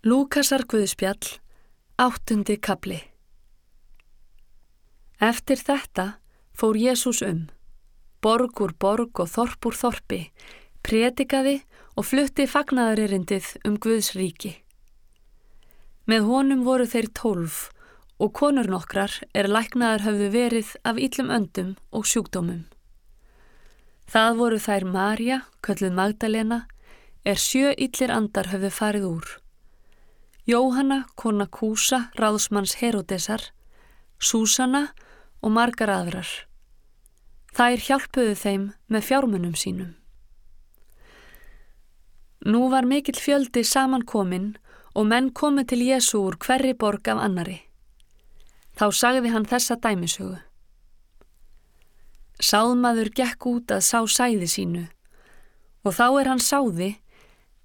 Lúkasar Guðspjall, áttundi kapli Eftir þetta fór Jésús um, borg úr borg og þorp úr þorpi, prétikaði og flutti fagnaðaririndið um Guðs ríki. Með honum voru þeir tólf og konur nokkrar er læknaðar höfðu verið af yllum öndum og sjúkdómum. Það voru þær Marja, kölluð Magdalena, er sjö yllir andar höfðu farið úr. Jóhanna, kona Kúsa, ráðsmanns Herodesar, Súsanna og margar aðrar. Þær hjálpuðu þeim með fjármunum sínum. Nú var mikill fjöldi samankominn og menn komið til Jésu úr hverri borg af annari. Þá sagði hann þessa dæmisögu. Sáðmaður gekk út að sá sæði sínu og þá er hann sáði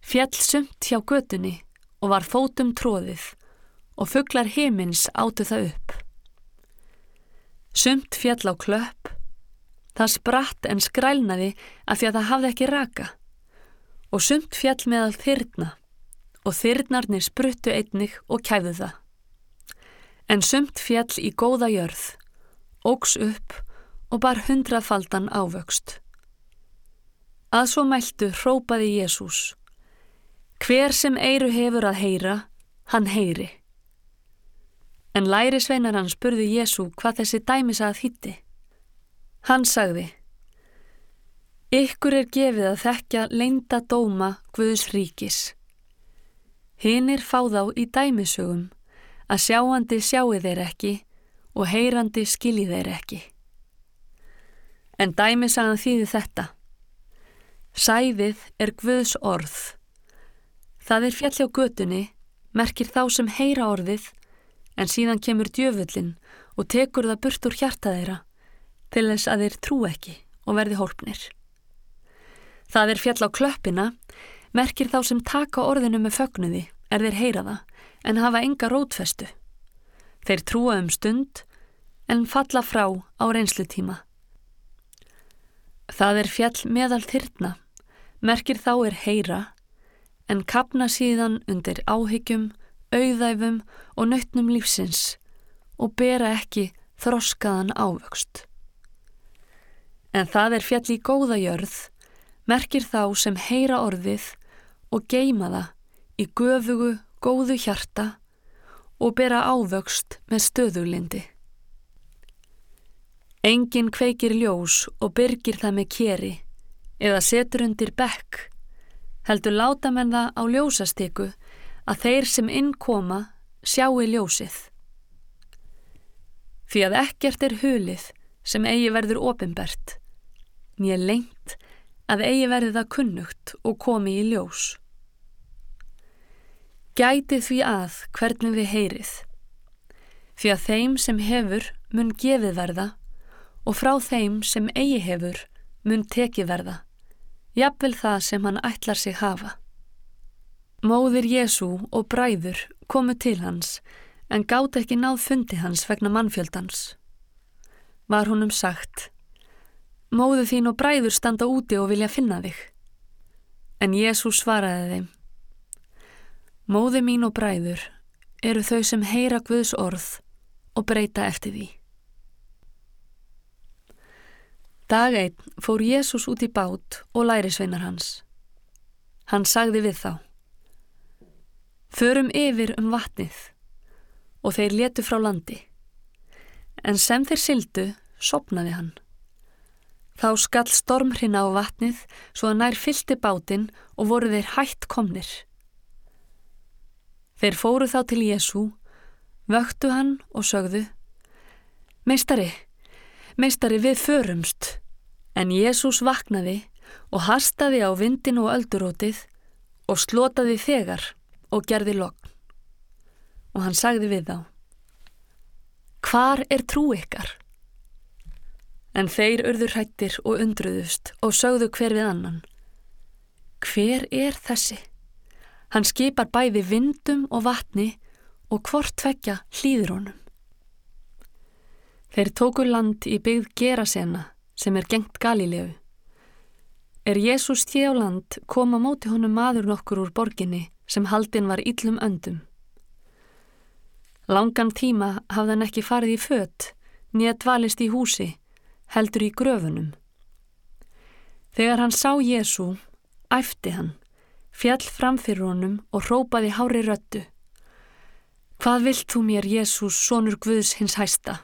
fjell sumt hjá götunni og var fótum tróðið og fugglar heimins áttu það upp. Sumt fjall á klöpp, það spratt en skrælnaði af því að það hafði ekki raka og sumt fjall meðal þyrna og þyrnarnir spruttu einnig og kæðu það. En sumt fjall í góða jörð, ógs upp og bar hundrafaldan ávöxt. Að svo mæltu hrópaði Jésús Hver sem eiru hefur að heyra, hann heyri. En læri sveinar hann spurði Jésu hvað þessi dæmis að hitti. Hann sagði, Ykkur er gefið að þekkja leinda dóma Guðs ríkis. Hinnir fá þá í dæmisögum að sjáandi sjáu þeir ekki og heyrandi skilji þeir ekki. En dæmisagan þýði þetta. Sæðið er Guðs orð Það er fjall hjá götunni, merkir þá sem heyra orðið, en síðan kemur djöfullin og tekur það burt úr hjarta þeirra, til þess að þeir trú ekki og verði hólpnir. Það er fjall á klöppina, merkir þá sem taka orðinu með fögnuði, er þeir heyra það, en hafa enga rótfestu. Þeir trúa um stund, en falla frá á reynslutíma. Það er fjall meðal þyrna, merkir þá er heyra, en kapna síðan undir áhyggjum, auðæfum og nautnum lífsins og bera ekki þroskaðan ávöxt. En það er fjall í góða jörð, merkir þá sem heyra orðið og geima það í göfugu, góðu hjarta og bera ávöxt með stöðulindi. Engin kveikir ljós og byrgir það með keri eða setur undir bekk heldur láta menn það á ljósastyku að þeir sem inn koma sjáu ljósið. Því að ekkert er hulið sem eigi verður ofinbert, nýja lengt að eigi verður það kunnugt og komi í ljós. Gæti því að hvernig við heyrið, því að þeim sem hefur mun gefið verða og frá þeim sem eigi hefur mun tekið verða jafnvel það sem hann ætlar sig hafa. Móðir Jésu og bræður komu til hans en gátt ekki náð fundi hans vegna mannfjöldans. Var honum sagt, móðu þín og bræður standa úti og vilja finna þig. En Jésu svaraði þeim, móðu mín og bræður eru þau sem heyra Guðs orð og breyta eftir því. Dag einn fór Jésús út í bát og lærisveinar hans. Hann sagði við þá. Förum yfir um vatnið og þeir letu frá landi. En sem þeir sildu, sopnaði hann. Þá skall stormhrina á vatnið svo að nær fylti bátinn og voru þeir hætt komnir. Þeir fóru þá til Jésú, vöktu hann og sögðu Meistari, meistari við förumst. En Jésús vaknaði og hastaði á vindin og öldurótið og slotaði þegar og gerði lokn. Og hann sagði við þá, hvar er trú ykkar? En þeir urður hættir og undruðust og sögðu hver við annan. Hver er þessi? Hann skipar bæði vindum og vatni og hvort tvekja hlýður honum. Þeir tóku land í byggð Gerasena sem er gengt Galilegu. Er Jésús tjá land koma móti honum maður nokkur úr borginni sem haldin var yllum öndum. Langan tíma hafði hann ekki farið í fött, nýja dvalist í húsi, heldur í gröfunum. Þegar hann sá Jésu, æfti hann, fjall fram fyrir honum og rópaði hári röttu. Hvað vilt þú mér, Jésús, sonur Guðs hins hæsta?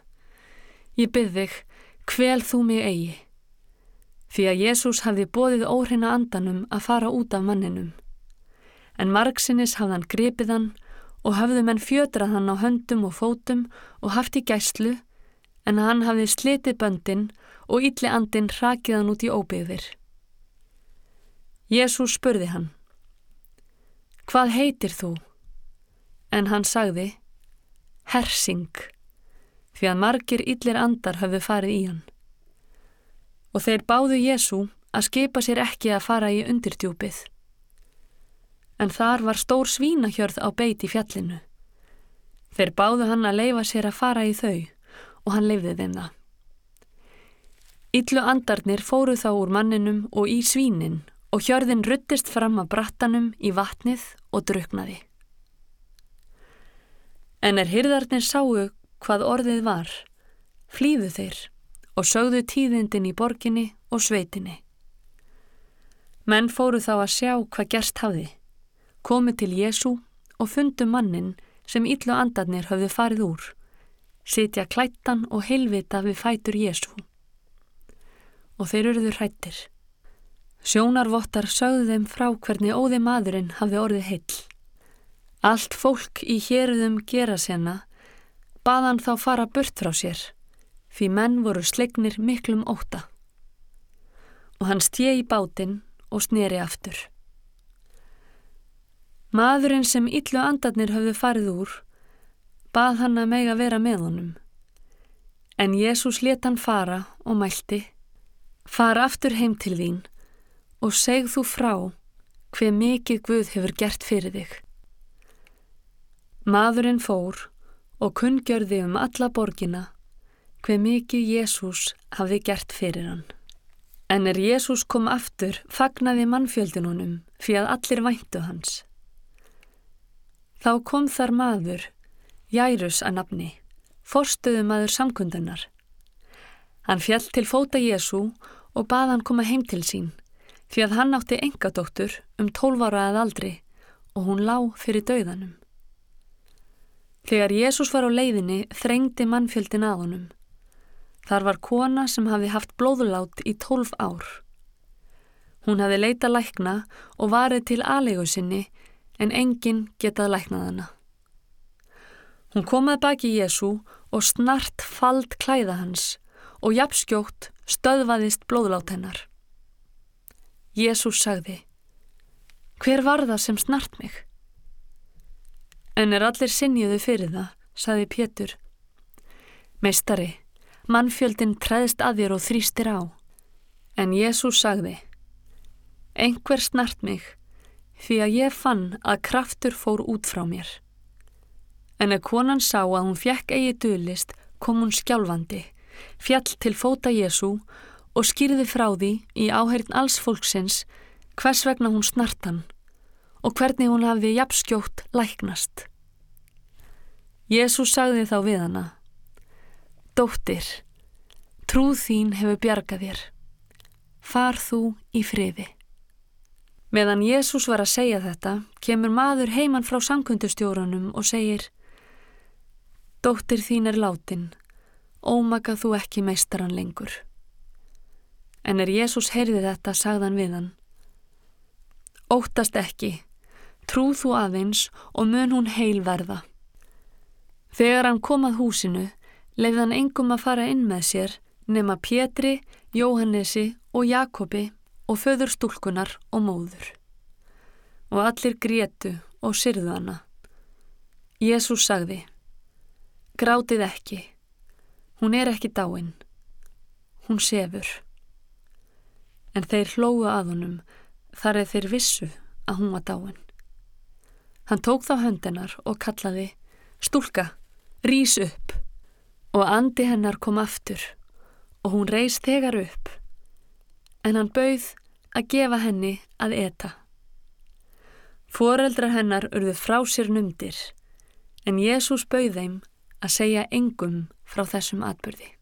Ég byrð þig, hvel þú mig eigi. Því að Jésús hafði bóðið óhrina andanum að fara út af manninum. En margsinnis hafði hann grepið hann og hafði menn fjödrað hann á höndum og fótum og haft í gæslu en hann hafði slitið böndin og ylli andin rakið hann út í óbyggðir. Jésús spurði hann, Hvað heitir þú? En hann sagði, Hersing, því að margir yllir andar hafði farið í hann. Og þeir báðu Jésú að skipa sér ekki að fara í undirtjúpið en þar var stór svínahjörð á beit í fjallinu. Þeir báðu hann að leifa sér að fara í þau og hann leifði þeim það. Yllu andarnir fóru þá úr manninum og í svínin og hjörðin ruttist fram að brattanum í vatnið og druknaði. En er hyrðarnir sáu hvað orðið var, flýðu þeir og sögðu tíðindin í borginni og sveitinni. Menn fóru þá að sjá hvað gerst hafði komu til Jésu og fundu mannin sem yllu andarnir hafði farið úr, sitja klættan og heilvita við fætur Jésu. Og þeir eruður hrættir. Sjónarvottar sögðu þeim frá hvernig óði maðurinn hafði orðið heill. Allt fólk í héruðum gera sena baðan þá fara burt frá sér, því menn voru slegnir miklum óta. Og hann stjegi bátinn og sneri aftur. Maðurinn sem yllu andarnir höfðu farið úr, bað hann að mega vera með honum. En Jésús let hann fara og mælti, fara aftur heim til þín og segð þú frá hver mikið Guð hefur gert fyrir þig. Maðurinn fór og kunngjörði um alla borgina hver mikið Jésús hafði gert fyrir hann. En er Jésús kom aftur, fagnaði mannfjöldinunum fyrir að allir væntu hans. Þá kom þar maður, Jærus að nafni, forstuðu maður samkundunar. Hann fjall til fóta Jésu og bað hann koma heim til sín, því að hann átti engadóttur um tólvara að aldri og hún lá fyrir dauðanum. Þegar Jésús var á leiðinni þrengdi mannfjöldin að honum. Þar var kona sem hafi haft blóðulát í tólf ár. Hún hafi leita lækna og varið til aðlegu sinni en enginn getað læknað hana. Hún komað baki Jésu og snart fald klæða hans og jafnskjótt stöðvaðist blóðlát hennar. Jésús sagði, hver var það sem snart mig? En er allir sinniðu fyrir það, sagði Pétur. Meistari, mannfjöldin treðst að þér og þrýstir á. En Jésús sagði, einhver snart mig því að ég fann að kraftur fór út frá mér. En að konan sá að hún fjekk eigi döðlist kom hún skjálfandi, fjall til fóta Jésu og skýrði frá því í áherin alls fólksins hvers vegna hún snartan og hvernig hún hafði jafnskjótt læknast. Jésu sagði þá við hana, Dóttir, trúð þín hefur bjargað þér, far þú í friði. Meðan Jésús var að segja þetta, kemur maður heiman frá samkundustjórunum og segir Dóttir þín er látin, ómaka þú ekki meistaran lengur. En er Jésús heyrði þetta, sagðan við hann Óttast ekki, trúð þú aðeins og mun hún heil verða. Þegar hann kom að húsinu, leiði hann engum að fara inn með sér nema Pétri, Jóhannesi og Jakobi og föður stúlkunar og móður. Og allir grétu og syrðu hana. Jésús sagði, grátið ekki, hún er ekki dáin, hún sefur. En þeir hlóðu að honum þar eða þeir vissu að hún var dáin. Hann tók þá höndinar og kallaði, stúlka, rís upp og andi hennar kom aftur og hún reys þegar upp en hann bauð að gefa henni að eta. Fóreldrar hennar urðu frá sér numdir, en Jésús bauð þeim að segja engum frá þessum atbyrði.